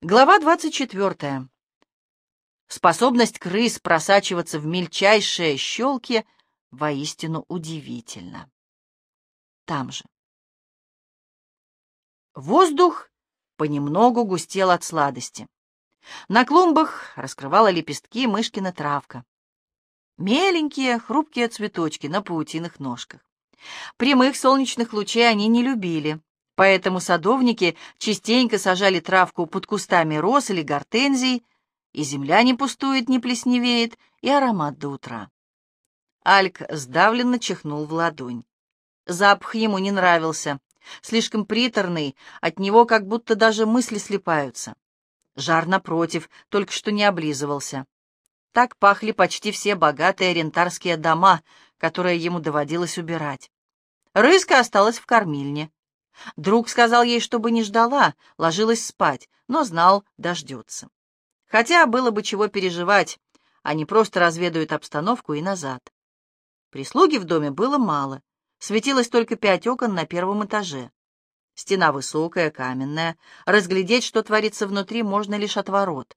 Глава 24. Способность крыс просачиваться в мельчайшие щелки воистину удивительна. Там же. Воздух понемногу густел от сладости. На клумбах раскрывала лепестки мышкина травка. Меленькие, хрупкие цветочки на паутиных ножках. Прямых солнечных лучей они не любили. Поэтому садовники частенько сажали травку под кустами роз или гортензий, и земля не пустует, не плесневеет, и аромат до утра. Альк сдавленно чихнул в ладонь. Запах ему не нравился, слишком приторный, от него как будто даже мысли слепаются. Жар, напротив, только что не облизывался. Так пахли почти все богатые рентарские дома, которые ему доводилось убирать. Рыска осталась в кормильне. Друг сказал ей, чтобы не ждала, ложилась спать, но знал, дождется. Хотя было бы чего переживать, они просто разведают обстановку и назад. Прислуги в доме было мало, светилось только пять окон на первом этаже. Стена высокая, каменная, разглядеть, что творится внутри, можно лишь от ворот.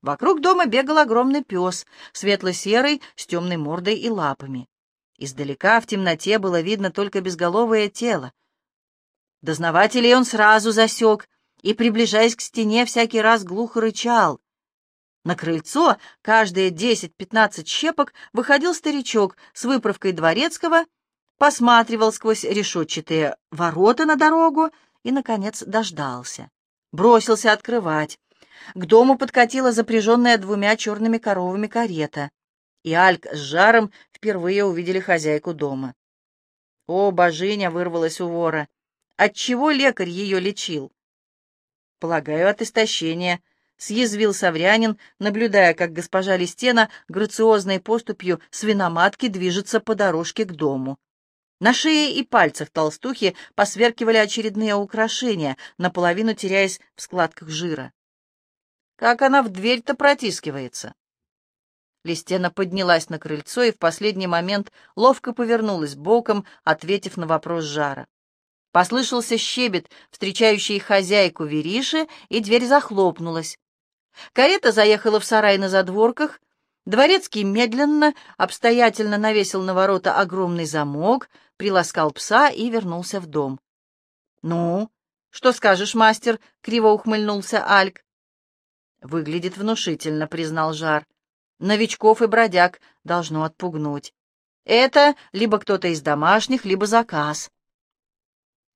Вокруг дома бегал огромный пес, светло-серый, с темной мордой и лапами. Издалека в темноте было видно только безголовое тело, Дознавателей он сразу засек и, приближаясь к стене, всякий раз глухо рычал. На крыльцо каждые десять-пятнадцать щепок выходил старичок с выправкой дворецкого, посматривал сквозь решетчатые ворота на дорогу и, наконец, дождался. Бросился открывать. К дому подкатила запряженная двумя черными коровами карета, и Альк с жаром впервые увидели хозяйку дома. О, божиня вырвалась у вора! Отчего лекарь ее лечил? Полагаю, от истощения, — съязвил Саврянин, наблюдая, как госпожа Листена грациозной поступью свиноматки движется по дорожке к дому. На шее и пальцах толстухи посверкивали очередные украшения, наполовину теряясь в складках жира. Как она в дверь-то протискивается? Листена поднялась на крыльцо и в последний момент ловко повернулась боком, ответив на вопрос жара. Послышался щебет, встречающий хозяйку Вериши, и дверь захлопнулась. Карета заехала в сарай на задворках. Дворецкий медленно, обстоятельно навесил на ворота огромный замок, приласкал пса и вернулся в дом. «Ну, что скажешь, мастер?» — криво ухмыльнулся Альк. «Выглядит внушительно», — признал Жар. «Новичков и бродяг должно отпугнуть. Это либо кто-то из домашних, либо заказ».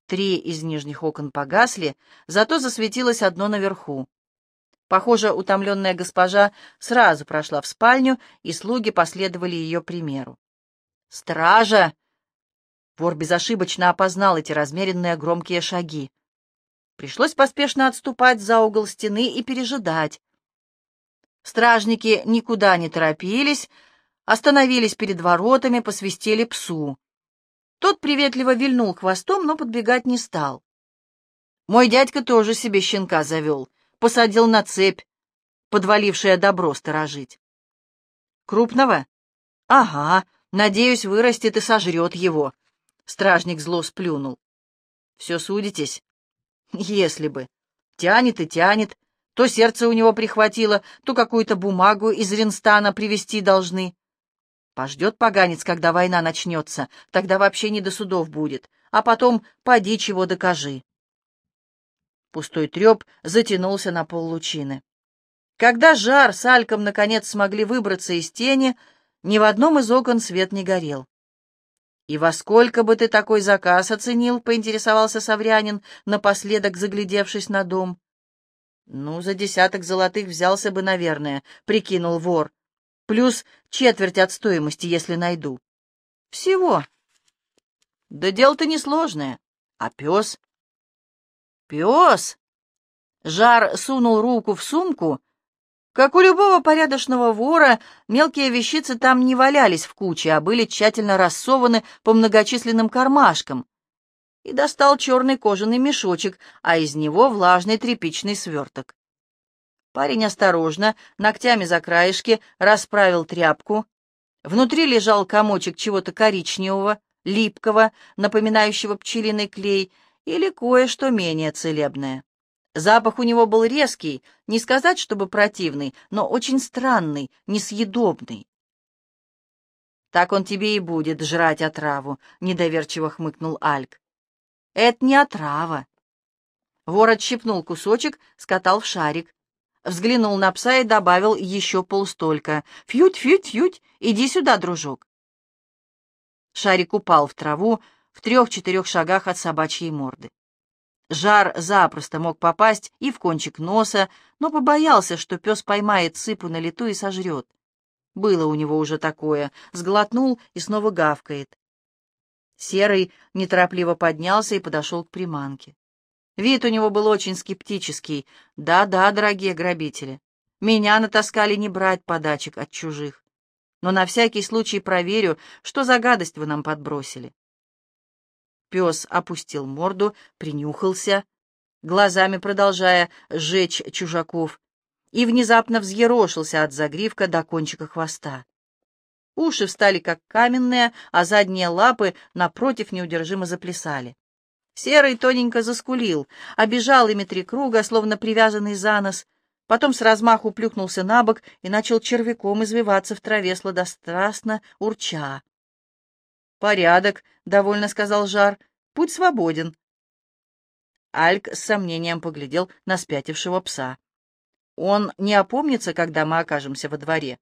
Три из нижних окон погасли, зато засветилось одно наверху. Похоже, утомленная госпожа сразу прошла в спальню, и слуги последовали ее примеру. «Стража!» Вор безошибочно опознал эти размеренные громкие шаги. Пришлось поспешно отступать за угол стены и пережидать. Стражники никуда не торопились, остановились перед воротами, посвистели псу. Тот приветливо вильнул хвостом, но подбегать не стал. Мой дядька тоже себе щенка завел, посадил на цепь, подвалившее добро сторожить. Крупного? Ага, надеюсь, вырастет и сожрет его. Стражник зло сплюнул. Все судитесь? Если бы. Тянет и тянет. То сердце у него прихватило, то какую-то бумагу из Ринстана привезти должны. Пождет поганец, когда война начнется, тогда вообще не до судов будет, а потом поди чего докажи. Пустой треп затянулся на пол лучины. Когда жар с Альком наконец смогли выбраться из тени, ни в одном из окон свет не горел. «И во сколько бы ты такой заказ оценил?» — поинтересовался Саврянин, напоследок заглядевшись на дом. «Ну, за десяток золотых взялся бы, наверное», — прикинул вор плюс четверть от стоимости, если найду. Всего. Да дело-то несложное. А пес? Пес? Жар сунул руку в сумку. Как у любого порядочного вора, мелкие вещицы там не валялись в куче, а были тщательно рассованы по многочисленным кармашкам. И достал черный кожаный мешочек, а из него влажный тряпичный сверток. Парень осторожно, ногтями за краешки, расправил тряпку. Внутри лежал комочек чего-то коричневого, липкого, напоминающего пчелиный клей, или кое-что менее целебное. Запах у него был резкий, не сказать, чтобы противный, но очень странный, несъедобный. «Так он тебе и будет жрать отраву», — недоверчиво хмыкнул Альк. «Это не отрава». Вор отщипнул кусочек, скатал в шарик. Взглянул на пса и добавил еще полстолько. «Фьють, фьють, фьють! Иди сюда, дружок!» Шарик упал в траву в трех-четырех шагах от собачьей морды. Жар запросто мог попасть и в кончик носа, но побоялся, что пес поймает цыпу на лету и сожрет. Было у него уже такое, сглотнул и снова гавкает. Серый неторопливо поднялся и подошел к приманке. Вид у него был очень скептический. «Да-да, дорогие грабители, меня натаскали не брать подачек от чужих. Но на всякий случай проверю, что за гадость вы нам подбросили». Пес опустил морду, принюхался, глазами продолжая сжечь чужаков, и внезапно взъерошился от загривка до кончика хвоста. Уши встали как каменные, а задние лапы напротив неудержимо заплясали. Серый тоненько заскулил, обежал ими три круга, словно привязанный за нос, потом с размаху плюхнулся на бок и начал червяком извиваться в траве сладострастно, урча. «Порядок», — довольно сказал Жар, — «путь свободен». Альк с сомнением поглядел на спятившего пса. «Он не опомнится, когда мы окажемся во дворе».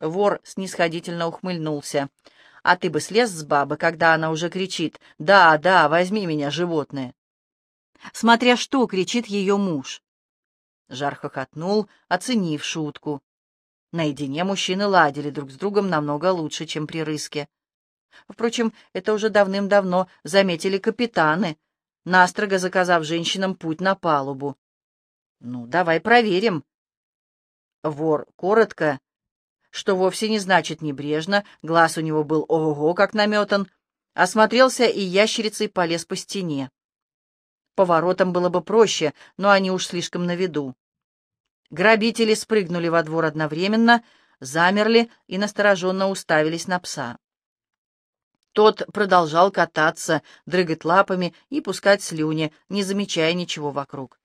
Вор снисходительно ухмыльнулся. «А ты бы слез с бабы, когда она уже кричит «Да, да, возьми меня, животное!» Смотря что кричит ее муж. Жар хохотнул, оценив шутку. Наедине мужчины ладили друг с другом намного лучше, чем при рыске. Впрочем, это уже давным-давно заметили капитаны, настрого заказав женщинам путь на палубу. «Ну, давай проверим». Вор коротко, что вовсе не значит небрежно, глаз у него был ого-го как наметан, осмотрелся и ящерицей полез по стене. Поворотом было бы проще, но они уж слишком на виду. Грабители спрыгнули во двор одновременно, замерли и настороженно уставились на пса. Тот продолжал кататься, дрыгать лапами и пускать слюни, не замечая ничего вокруг.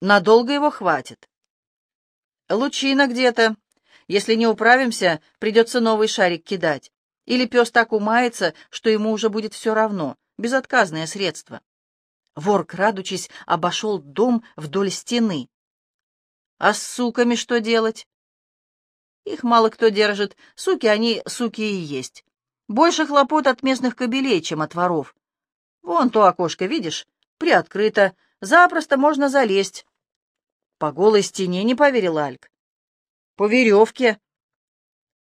Надолго его хватит. Лучина где-то. Если не управимся, придется новый шарик кидать. Или пес так умается, что ему уже будет все равно. Безотказное средство. Вор, крадучись, обошел дом вдоль стены. А с суками что делать? Их мало кто держит. Суки, они суки и есть. Больше хлопот от местных кобелей, чем от воров. Вон то окошко, видишь? Приоткрыто. Запросто можно залезть. По голой стене не поверил Альк. По веревке.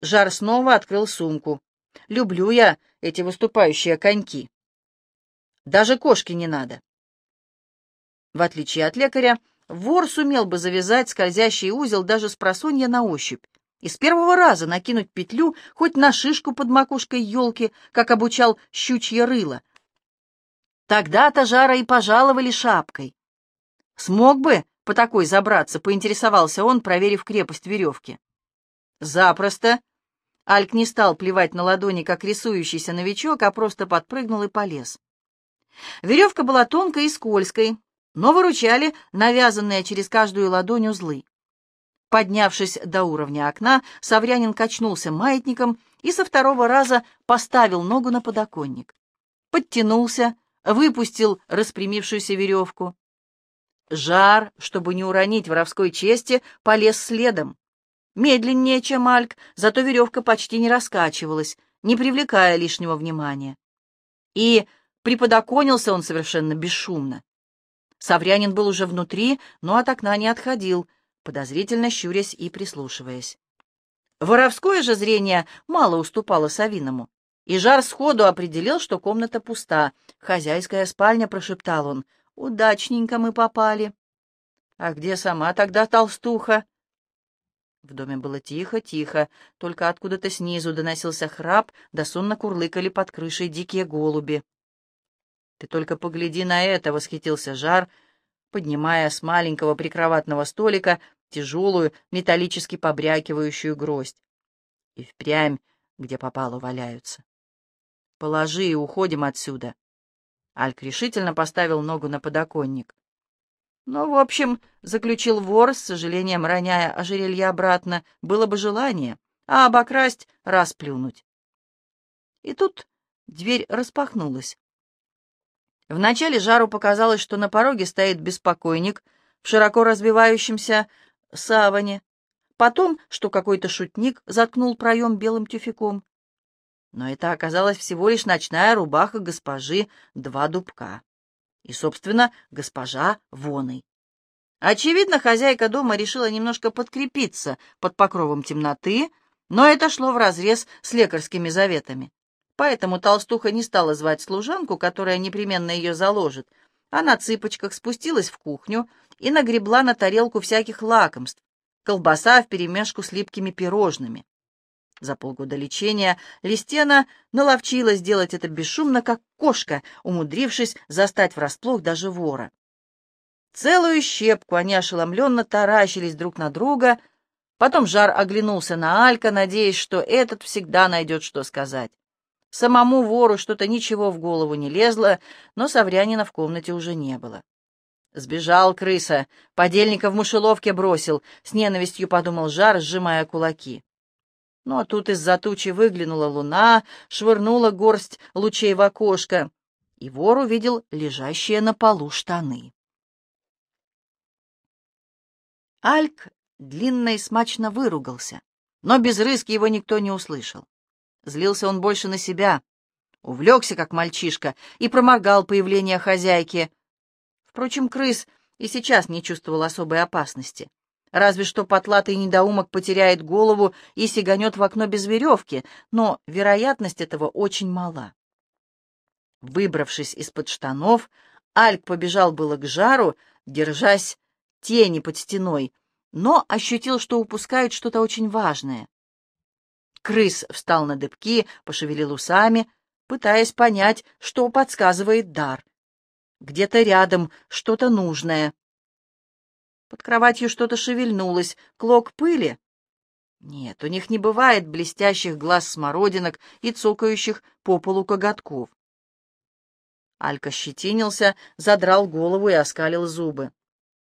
Жар снова открыл сумку. Люблю я эти выступающие коньки. Даже кошки не надо. В отличие от лекаря, вор сумел бы завязать скользящий узел даже с просонья на ощупь и с первого раза накинуть петлю хоть на шишку под макушкой елки, как обучал щучье рыло. Тогда-то жара и пожаловали шапкой. Смог бы по такой забраться, поинтересовался он, проверив крепость веревки. Запросто. Альк не стал плевать на ладони, как рисующийся новичок, а просто подпрыгнул и полез. Веревка была тонкой и скользкой, но выручали навязанные через каждую ладонь узлы. Поднявшись до уровня окна, Саврянин качнулся маятником и со второго раза поставил ногу на подоконник. Подтянулся, выпустил распрямившуюся веревку. Жар, чтобы не уронить воровской чести, полез следом. Медленнее, чем Альк, зато веревка почти не раскачивалась, не привлекая лишнего внимания. И приподоконился он совершенно бесшумно. Саврянин был уже внутри, но от окна не отходил — подозрительно щурясь и прислушиваясь. Воровское же зрение мало уступало Савиному, и Жар сходу определил, что комната пуста. «Хозяйская спальня», — прошептал он. «Удачненько мы попали». «А где сама тогда толстуха?» В доме было тихо-тихо, только откуда-то снизу доносился храп, да сонно курлыкали под крышей дикие голуби. «Ты только погляди на это!» — восхитился Жар, поднимая с маленького прикроватного столика тяжелую, металлически побрякивающую гроздь. И впрямь, где попало, валяются. «Положи и уходим отсюда». Альк решительно поставил ногу на подоконник. Ну, в общем, заключил вор, с сожалением роняя ожерелье обратно, было бы желание, а обокрасть — расплюнуть. И тут дверь распахнулась. Вначале Жару показалось, что на пороге стоит беспокойник в широко развивающемся саване, потом, что какой-то шутник заткнул проем белым тюфяком. Но это оказалась всего лишь ночная рубаха госпожи Два Дубка. И, собственно, госпожа Воной. Очевидно, хозяйка дома решила немножко подкрепиться под покровом темноты, но это шло вразрез с лекарскими заветами. Поэтому толстуха не стала звать служанку, которая непременно ее заложит, а на цыпочках спустилась в кухню и нагребла на тарелку всяких лакомств, колбаса вперемешку с липкими пирожными. За полгода лечения Листена наловчилась делать это бесшумно, как кошка, умудрившись застать врасплох даже вора. Целую щепку они ошеломленно таращились друг на друга, потом Жар оглянулся на Алька, надеясь, что этот всегда найдет, что сказать. Самому вору что-то ничего в голову не лезло, но Саврянина в комнате уже не было. Сбежал крыса, подельника в мышеловке бросил, с ненавистью подумал Жар, сжимая кулаки. Ну а тут из-за тучи выглянула луна, швырнула горсть лучей в окошко, и вор увидел лежащие на полу штаны. Альк длинно и смачно выругался, но без рыски его никто не услышал. Злился он больше на себя, увлекся, как мальчишка, и проморгал появление хозяйки. Впрочем, крыс и сейчас не чувствовал особой опасности. Разве что потлатый недоумок потеряет голову и сиганет в окно без веревки, но вероятность этого очень мала. Выбравшись из-под штанов, Альк побежал было к жару, держась тени под стеной, но ощутил, что упускает что-то очень важное. Крыс встал на дыбки, пошевелил усами, пытаясь понять, что подсказывает дар. Где-то рядом что-то нужное. Под кроватью что-то шевельнулось. Клок пыли? Нет, у них не бывает блестящих глаз смородинок и цокающих по полу коготков. Алька щетинился, задрал голову и оскалил зубы.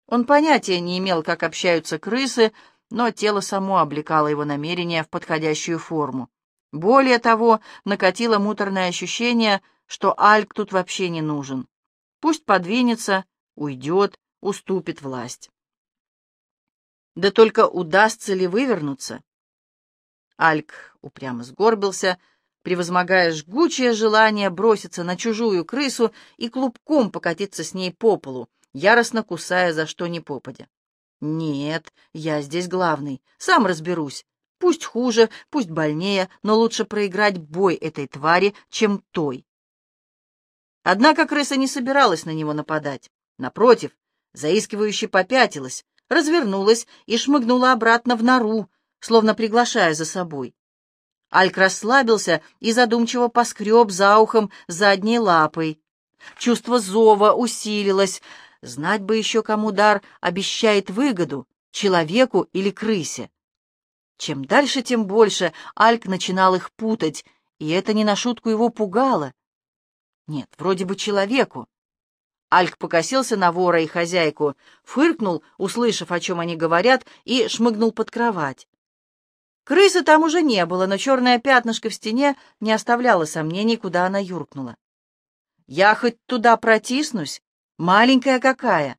Он понятия не имел, как общаются крысы, но тело само облекало его намерения в подходящую форму. Более того, накатило муторное ощущение, что Альк тут вообще не нужен. Пусть подвинется, уйдет, уступит власть. Да только удастся ли вывернуться? Альк упрямо сгорбился, превозмогая жгучее желание броситься на чужую крысу и клубком покатиться с ней по полу, яростно кусая за что ни попадя. «Нет, я здесь главный, сам разберусь. Пусть хуже, пусть больнее, но лучше проиграть бой этой твари, чем той». Однако крыса не собиралась на него нападать. Напротив, заискивающе попятилась, развернулась и шмыгнула обратно в нору, словно приглашая за собой. Альк расслабился и задумчиво поскреб за ухом задней лапой. Чувство зова усилилось. Знать бы еще, кому дар обещает выгоду, человеку или крысе. Чем дальше, тем больше Альк начинал их путать, и это не на шутку его пугало. Нет, вроде бы человеку, Альк покосился на вора и хозяйку, фыркнул, услышав, о чем они говорят, и шмыгнул под кровать. Крысы там уже не было, но черное пятнышко в стене не оставляло сомнений, куда она юркнула. «Я хоть туда протиснусь? Маленькая какая!»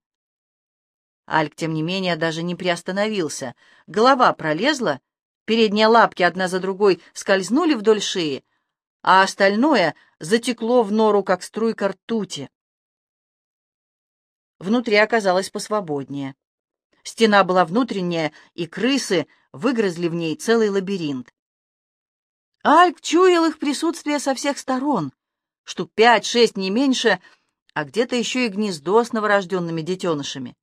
Альк, тем не менее, даже не приостановился. Голова пролезла, передние лапки одна за другой скользнули вдоль шеи, а остальное затекло в нору, как струйка ртути. Внутри оказалось посвободнее. Стена была внутренняя, и крысы выгрызли в ней целый лабиринт. Альк чуял их присутствие со всех сторон. Штук пять-шесть, не меньше, а где-то еще и гнездо с новорожденными детенышами.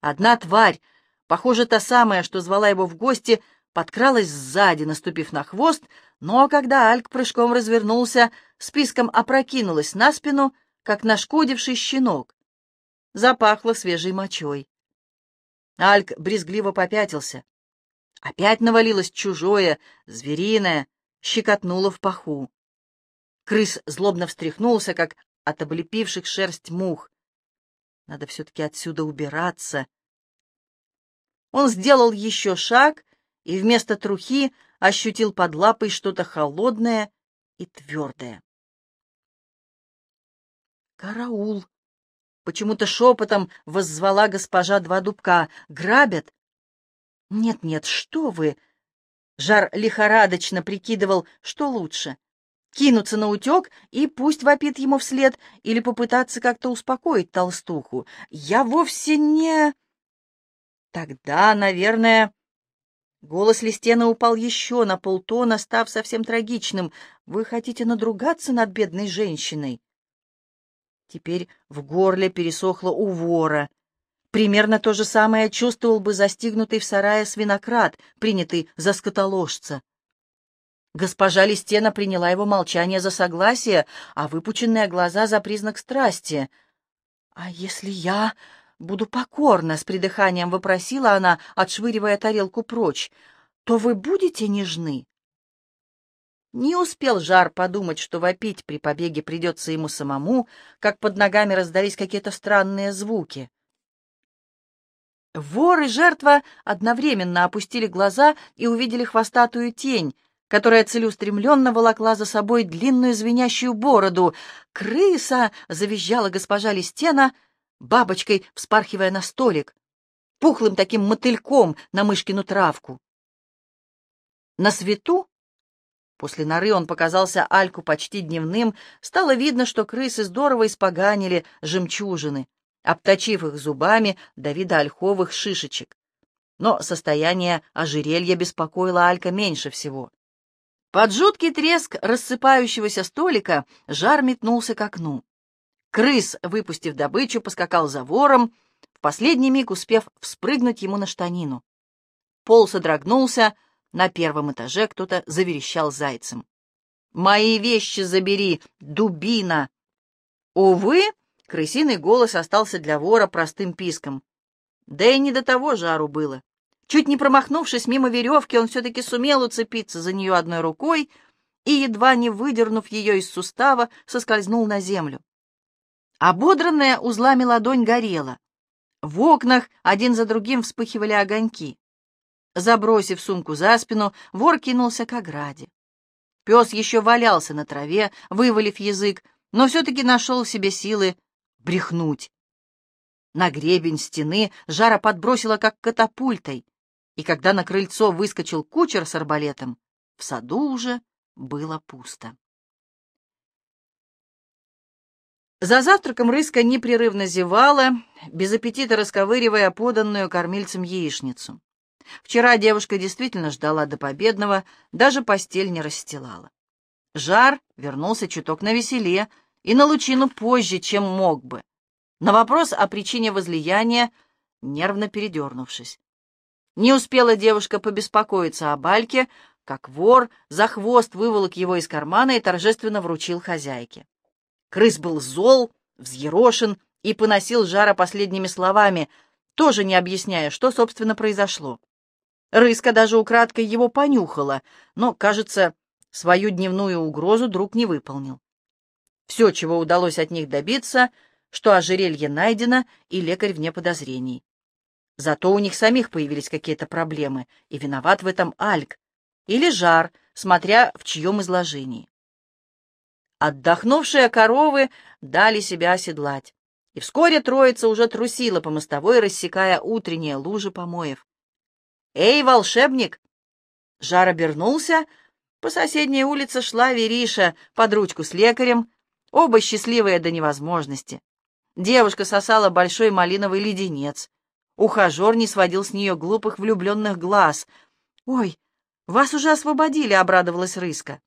Одна тварь, похоже, та самая, что звала его в гости, подкралась сзади, наступив на хвост, но когда Альк прыжком развернулся, списком опрокинулась на спину, как нашкодивший щенок запахло свежей мочой. Альк брезгливо попятился. Опять навалилось чужое, звериное, щекотнуло в паху. Крыс злобно встряхнулся, как от облепивших шерсть мух. Надо все-таки отсюда убираться. Он сделал еще шаг и вместо трухи ощутил под лапой что-то холодное и твердое. «Караул!» — почему-то шепотом воззвала госпожа Два Дубка. «Грабят?» «Нет-нет, что вы!» Жар лихорадочно прикидывал, что лучше — кинуться на утек и пусть вопит ему вслед, или попытаться как-то успокоить толстуху. «Я вовсе не...» Тогда, наверное... Голос Листена упал еще на полтона, став совсем трагичным. «Вы хотите надругаться над бедной женщиной?» Теперь в горле пересохло у вора. Примерно то же самое чувствовал бы застигнутый в сарае свинократ, принятый за скотоложца. Госпожа Листена приняла его молчание за согласие, а выпученные глаза за признак страсти. «А если я буду покорна?» — с придыханием вопросила она, отшвыривая тарелку прочь. «То вы будете нежны?» Не успел Жар подумать, что вопить при побеге придется ему самому, как под ногами раздались какие-то странные звуки. Вор и жертва одновременно опустили глаза и увидели хвостатую тень, которая целеустремленно волокла за собой длинную звенящую бороду. «Крыса!» — завизжала госпожа Листена, бабочкой вспархивая на столик, пухлым таким мотыльком на мышкину травку. На свету После норы он показался Альку почти дневным, стало видно, что крысы здорово испоганили жемчужины, обточив их зубами до вида ольховых шишечек. Но состояние ожерелья беспокоило Алька меньше всего. Под жуткий треск рассыпающегося столика жар метнулся к окну. Крыс, выпустив добычу, поскакал за вором, в последний миг успев вспрыгнуть ему на штанину. Пол содрогнулся, на первом этаже кто-то заверещал зайцем. «Мои вещи забери, дубина!» Увы, крысиный голос остался для вора простым писком. Да и не до того жару было. Чуть не промахнувшись мимо веревки, он все-таки сумел уцепиться за нее одной рукой и, едва не выдернув ее из сустава, соскользнул на землю. Ободранная узлами ладонь горела. В окнах один за другим вспыхивали огоньки. Забросив сумку за спину, вор кинулся к ограде. Пес еще валялся на траве, вывалив язык, но все-таки нашел в себе силы брехнуть. На гребень стены жара подбросила как катапультой, и когда на крыльцо выскочил кучер с арбалетом, в саду уже было пусто. За завтраком рыска непрерывно зевала, без аппетита расковыривая поданную кормильцем яичницу. Вчера девушка действительно ждала до победного, даже постель не расстилала. Жар вернулся чуток на веселе и на лучину позже, чем мог бы. На вопрос о причине возлияния, нервно передернувшись. Не успела девушка побеспокоиться о бальке, как вор за хвост выволок его из кармана и торжественно вручил хозяйке. Крыс был зол, взъерошен и поносил жара последними словами, тоже не объясняя, что, собственно, произошло. Рыска даже украдкой его понюхала, но, кажется, свою дневную угрозу друг не выполнил. Все, чего удалось от них добиться, что ожерелье найдено и лекарь вне подозрений. Зато у них самих появились какие-то проблемы, и виноват в этом Альк или Жар, смотря в чьем изложении. Отдохнувшие коровы дали себя оседлать, и вскоре троица уже трусила по мостовой, рассекая утренние лужи помоев. «Эй, волшебник!» Жар обернулся. По соседней улице шла Вериша под ручку с лекарем, оба счастливые до невозможности. Девушка сосала большой малиновый леденец. Ухажер не сводил с нее глупых влюбленных глаз. «Ой, вас уже освободили!» — обрадовалась Рыска.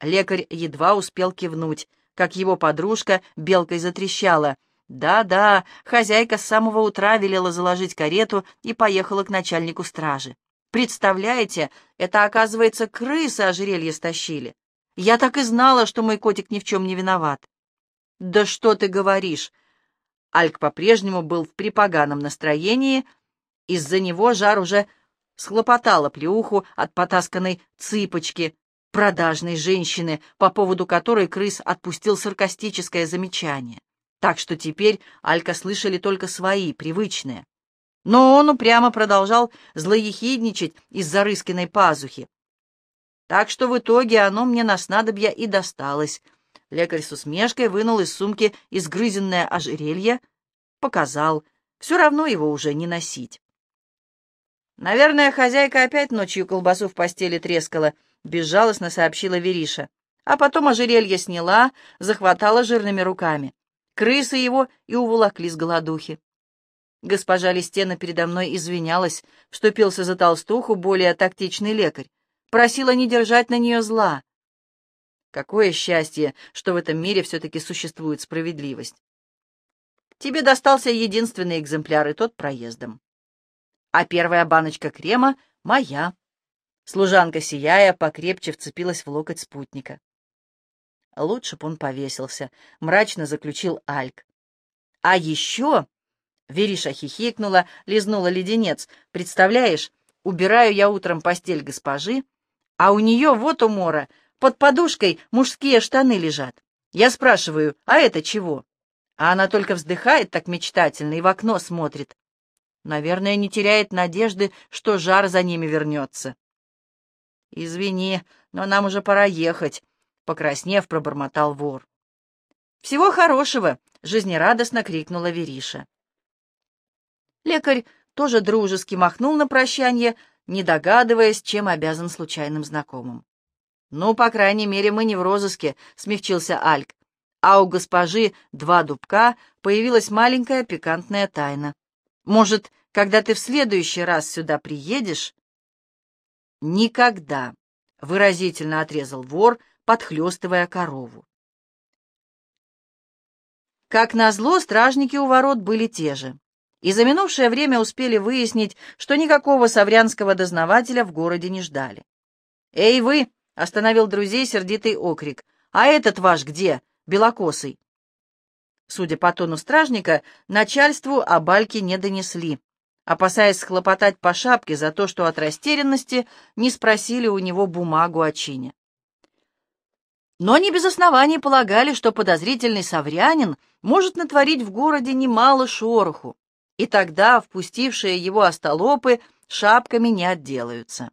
Лекарь едва успел кивнуть, как его подружка белкой затрещала. Да-да, хозяйка с самого утра велела заложить карету и поехала к начальнику стражи. Представляете, это, оказывается, крысы ожерелье стащили. Я так и знала, что мой котик ни в чем не виноват. Да что ты говоришь? Альк по-прежнему был в припоганом настроении. Из-за него жар уже схлопотала плеуху от потасканной цыпочки, продажной женщины, по поводу которой крыс отпустил саркастическое замечание. Так что теперь Алька слышали только свои, привычные. Но он упрямо продолжал злоехидничать из-за Рыскиной пазухи. Так что в итоге оно мне на снадобья и досталось. Лекарь с усмешкой вынул из сумки изгрызенное ожерелье, показал. Все равно его уже не носить. Наверное, хозяйка опять ночью колбасу в постели трескала, безжалостно сообщила Вериша. А потом ожерелье сняла, захватала жирными руками. Крысы его и уволокли с голодухи. Госпожа Листена передо мной извинялась, вступился за толстуху более тактичный лекарь, просила не держать на нее зла. Какое счастье, что в этом мире все-таки существует справедливость. Тебе достался единственный экземпляр, и тот проездом. А первая баночка крема моя. Служанка, сияя, покрепче вцепилась в локоть спутника. Лучше б он повесился, мрачно заключил Альк. А еще... Вериша хихикнула, лизнула леденец. Представляешь, убираю я утром постель госпожи, а у нее вот умора, под подушкой мужские штаны лежат. Я спрашиваю, а это чего? А она только вздыхает так мечтательно и в окно смотрит. Наверное, не теряет надежды, что жар за ними вернется. «Извини, но нам уже пора ехать», — покраснев, пробормотал вор. «Всего хорошего!» — жизнерадостно крикнула Вериша. Лекарь тоже дружески махнул на прощание, не догадываясь, чем обязан случайным знакомым. «Ну, по крайней мере, мы не в розыске», — смягчился Альк а у госпожи два дубка появилась маленькая пикантная тайна. Может, когда ты в следующий раз сюда приедешь? Никогда, — выразительно отрезал вор, подхлестывая корову. Как назло, стражники у ворот были те же. И за минувшее время успели выяснить, что никакого саврянского дознавателя в городе не ждали. «Эй, вы!» — остановил друзей сердитый окрик. «А этот ваш где? белокосый. Судя по тону стражника, начальству о Бальке не донесли, опасаясь схлопотать по шапке за то, что от растерянности не спросили у него бумагу о чине. Но не без оснований полагали, что подозрительный саврянин может натворить в городе немало шороху, и тогда впустившие его остолопы шапками не отделаются.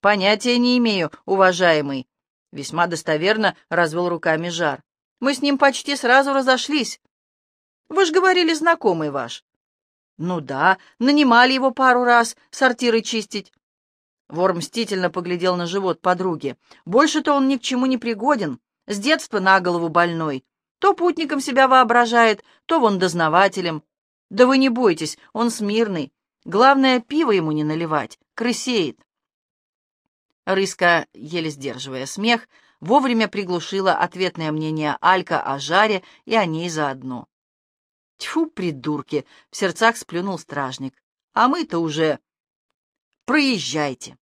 «Понятия не имею, уважаемый», — весьма достоверно развел руками жар. Мы с ним почти сразу разошлись. Вы же говорили, знакомый ваш. Ну да, нанимали его пару раз сортиры чистить. Вор мстительно поглядел на живот подруги. Больше-то он ни к чему не пригоден. С детства на голову больной. То путником себя воображает, то вон дознавателем. Да вы не бойтесь, он смирный. Главное, пиво ему не наливать, крысеет. Рыска, еле сдерживая смех, вовремя приглушила ответное мнение Алька о жаре и о ней заодно. «Тьфу, придурки!» — в сердцах сплюнул стражник. «А мы-то уже...» «Проезжайте!»